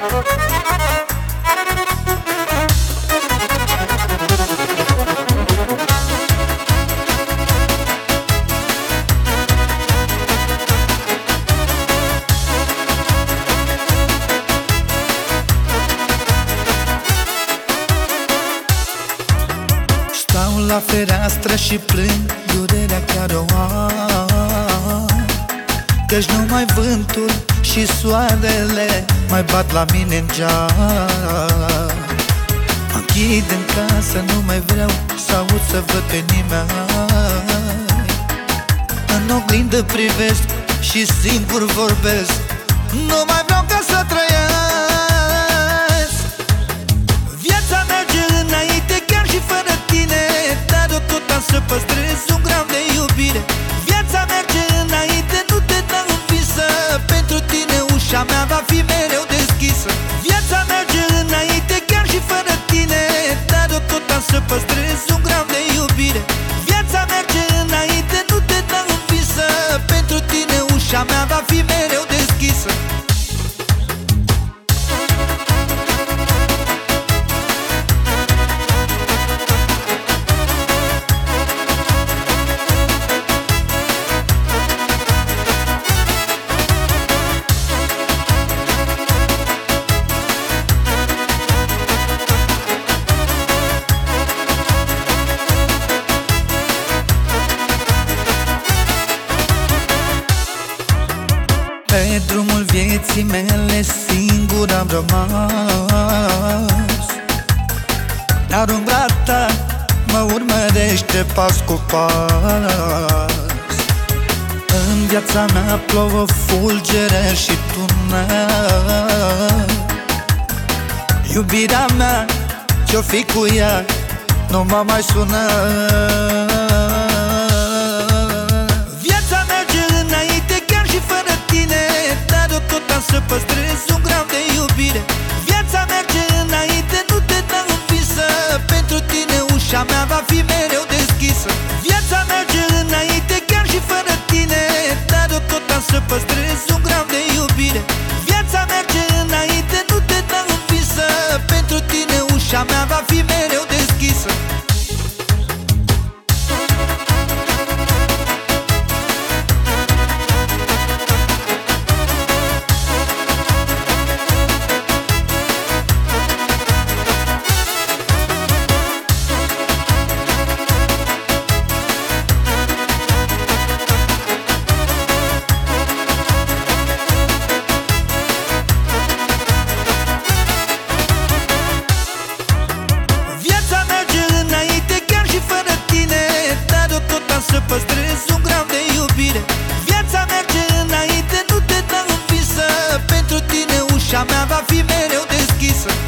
Thank you. La fereastră și plâng durerea care o am. Căci numai vântul și soarele mai bat la mine în geam. Închid în casă, nu mai vreau să aud să văd pe nimeni. În oglindă privesc și singur vorbesc. Nu mai vreau ca să trăiesc vieții mele singur am rămas. Dar umbra ta mă urmărește pas cu pas. În viața mea plouă fulgere și tunel Iubirea mea, ce-o fi cu ea, nu mă mai sună Pentru tine ușa mea va fi mereu deschisă. Viața merge înainte chiar și fără tine. Dar eu tot am să păstrez un gram de iubire. Viața merge înainte, nu te dă în visă. Pentru tine ușa mea va fi mereu să păstrez un gram de iubire. Viața merge înainte, nu te dă în visă. Pentru tine ușa mea va fi mereu deschisă